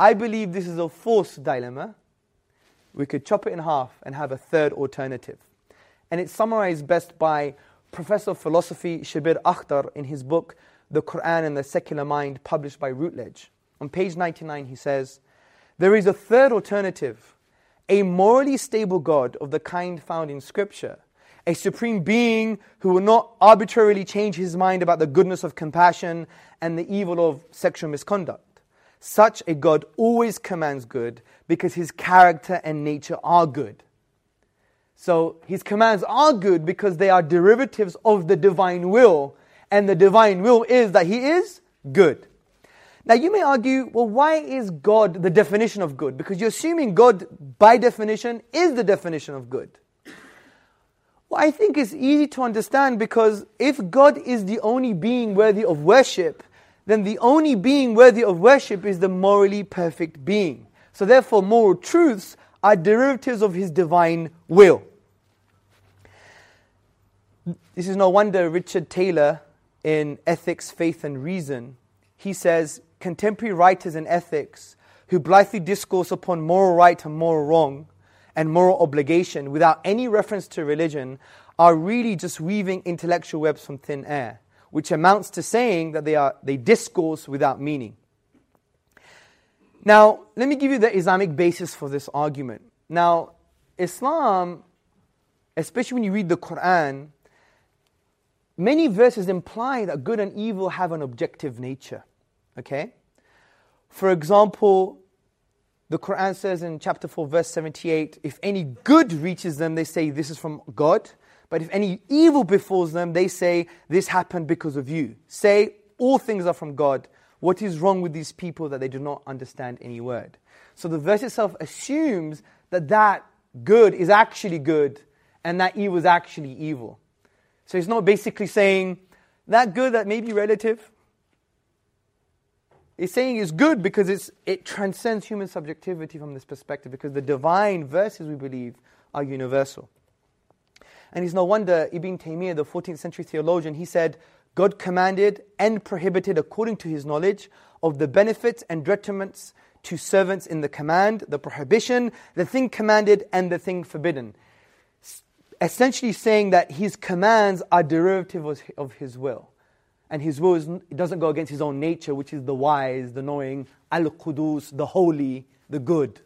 I believe this is a false dilemma. We could chop it in half and have a third alternative. And it's summarized best by Professor of Philosophy Shabbir Akhtar in his book, The Quran and the Secular Mind, published by Routledge. On page 99, he says, There is a third alternative, a morally stable God of the kind found in Scripture, a supreme being who will not arbitrarily change his mind about the goodness of compassion and the evil of sexual misconduct. Such a God always commands good because his character and nature are good. So his commands are good because they are derivatives of the divine will, and the divine will is that he is good. Now you may argue, well, why is God the definition of good? Because you're assuming God, by definition, is the definition of good. Well, I think it's easy to understand because if God is the only being worthy of worship, then the only being worthy of worship is the morally perfect being. So, therefore, moral truths are derivatives of his divine will. This is no wonder Richard Taylor in Ethics, Faith and Reason, he says contemporary writers in ethics who blithely discourse upon moral right and moral wrong and moral obligation without any reference to religion are really just weaving intellectual webs from thin air which amounts to saying that they, are, they discourse without meaning. Now, let me give you the Islamic basis for this argument. Now, Islam, especially when you read the Quran, many verses imply that good and evil have an objective nature. Okay? For example, the Quran says in chapter 4, verse 78 if any good reaches them, they say this is from God. But if any evil befalls them, they say, This happened because of you. Say, All things are from God. What is wrong with these people that they do not understand any word? So the verse itself assumes that that good is actually good and that evil is actually evil. So it's not basically saying that good that may be relative. It's saying it's good because it's, it transcends human subjectivity from this perspective because the divine verses, we believe, are universal. And it's no wonder Ibn Taymiyyah, the 14th century theologian, he said, God commanded and prohibited according to his knowledge of the benefits and detriments to servants in the command, the prohibition, the thing commanded, and the thing forbidden. Essentially saying that his commands are derivative of his will. And his will is, doesn't go against his own nature, which is the wise, the knowing, al qudus, the holy, the good.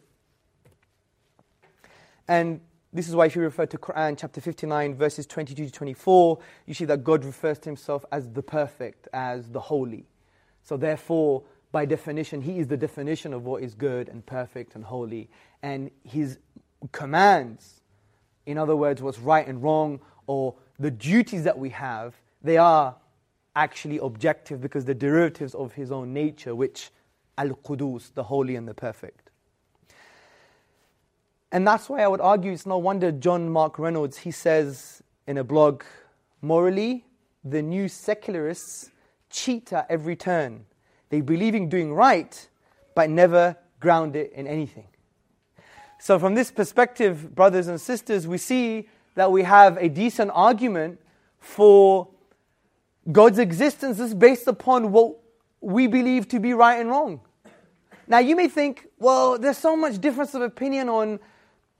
And this is why if you refer to Quran chapter 59 verses 22 to 24, you see that God refers to himself as the perfect, as the holy. So therefore, by definition, he is the definition of what is good and perfect and holy. And his commands, in other words, what's right and wrong, or the duties that we have, they are actually objective because they're derivatives of his own nature, which al-Qudus, the holy and the perfect. And that's why I would argue it's no wonder John Mark Reynolds, he says in a blog, morally, the new secularists cheat at every turn. They believe in doing right, but never ground it in anything. So, from this perspective, brothers and sisters, we see that we have a decent argument for God's existence is based upon what we believe to be right and wrong. Now, you may think, well, there's so much difference of opinion on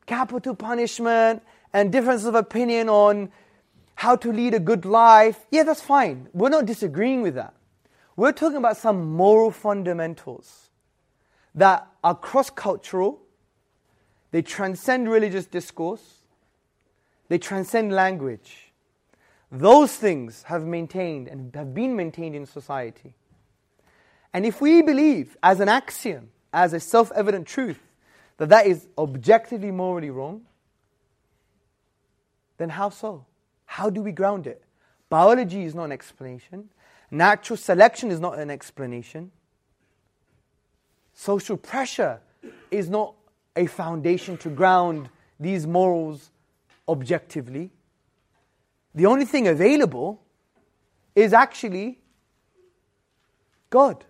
capital punishment and differences of opinion on how to lead a good life, yeah, that's fine. We're not disagreeing with that. We're talking about some moral fundamentals that are cross cultural, they transcend religious discourse, they transcend language. Those things have maintained and have been maintained in society. And if we believe as an axiom, as a self evident truth, that that is objectively morally wrong, then how so? How do we ground it? Biology is not an explanation. Natural selection is not an explanation. Social pressure is not a foundation to ground these morals objectively. The only thing available is actually God.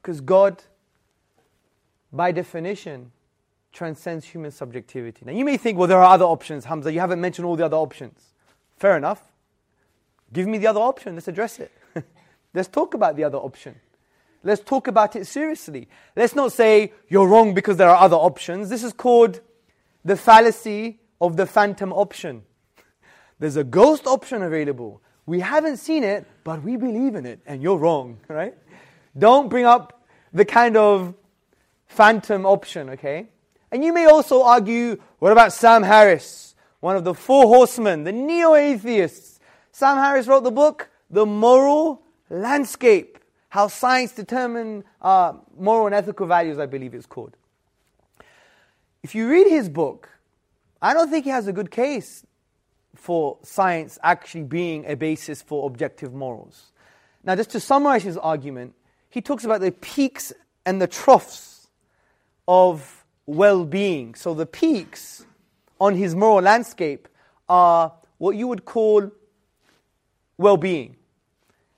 Because God by definition, transcends human subjectivity. Now, you may think, well, there are other options, Hamza. You haven't mentioned all the other options. Fair enough. Give me the other option. Let's address it. Let's talk about the other option. Let's talk about it seriously. Let's not say you're wrong because there are other options. This is called the fallacy of the phantom option. There's a ghost option available. We haven't seen it, but we believe in it, and you're wrong, right? Don't bring up the kind of phantom option, okay? And you may also argue, what about Sam Harris, one of the four horsemen, the neo atheists? Sam Harris wrote the book, The Moral Landscape How Science Determines uh, Moral and Ethical Values, I believe it's called. If you read his book, I don't think he has a good case for science actually being a basis for objective morals. Now, just to summarize his argument, he talks about the peaks and the troughs of well being. So, the peaks on his moral landscape are what you would call well being.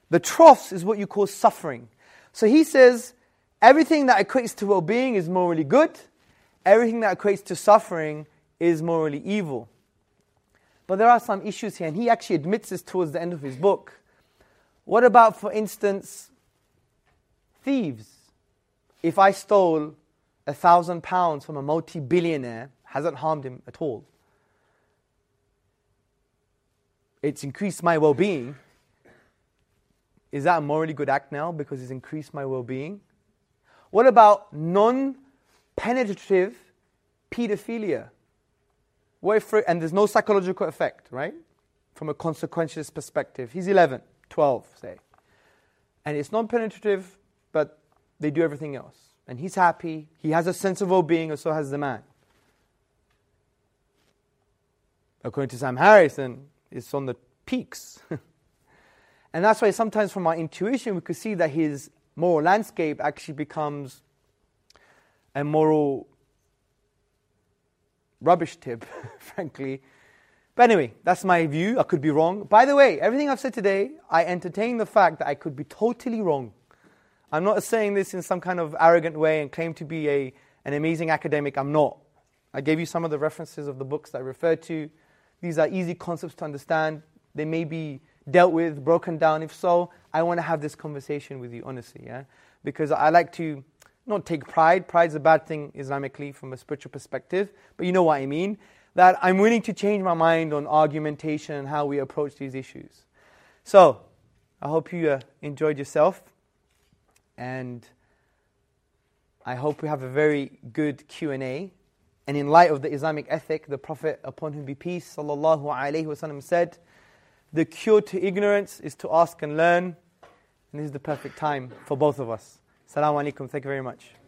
The troughs is what you call suffering. So, he says everything that equates to well being is morally good, everything that equates to suffering is morally evil. But there are some issues here, and he actually admits this towards the end of his book. What about, for instance, thieves? If I stole a thousand pounds from a multi billionaire, hasn't harmed him at all. It's increased my well being. Is that a morally good act now because it's increased my well being? What about non penetrative pedophilia? What if, and there's no psychological effect, right? From a consequentialist perspective. He's 11, 12, say. And it's non penetrative, but they do everything else. And he's happy. He has a sense of well being, and so has the man. According to Sam Harrison, it's on the peaks. and that's why sometimes from our intuition, we could see that his moral landscape actually becomes a moral rubbish tip, frankly. But anyway, that's my view. I could be wrong. By the way, everything I've said today, I entertain the fact that I could be totally wrong. I'm not saying this in some kind of arrogant way and claim to be a, an amazing academic. I'm not. I gave you some of the references of the books that I referred to. These are easy concepts to understand. They may be dealt with, broken down. If so, I want to have this conversation with you, honestly, yeah? Because I like to not take pride. Pride is a bad thing Islamically from a spiritual perspective, but you know what I mean. That I'm willing to change my mind on argumentation and how we approach these issues. So, I hope you uh, enjoyed yourself, and I hope we have a very good Q and A. And in light of the Islamic ethic, the Prophet, upon whom be peace, sallallahu alaihi wasallam, said, "The cure to ignorance is to ask and learn." And this is the perfect time for both of us. Assalamu alaikum. Thank you very much.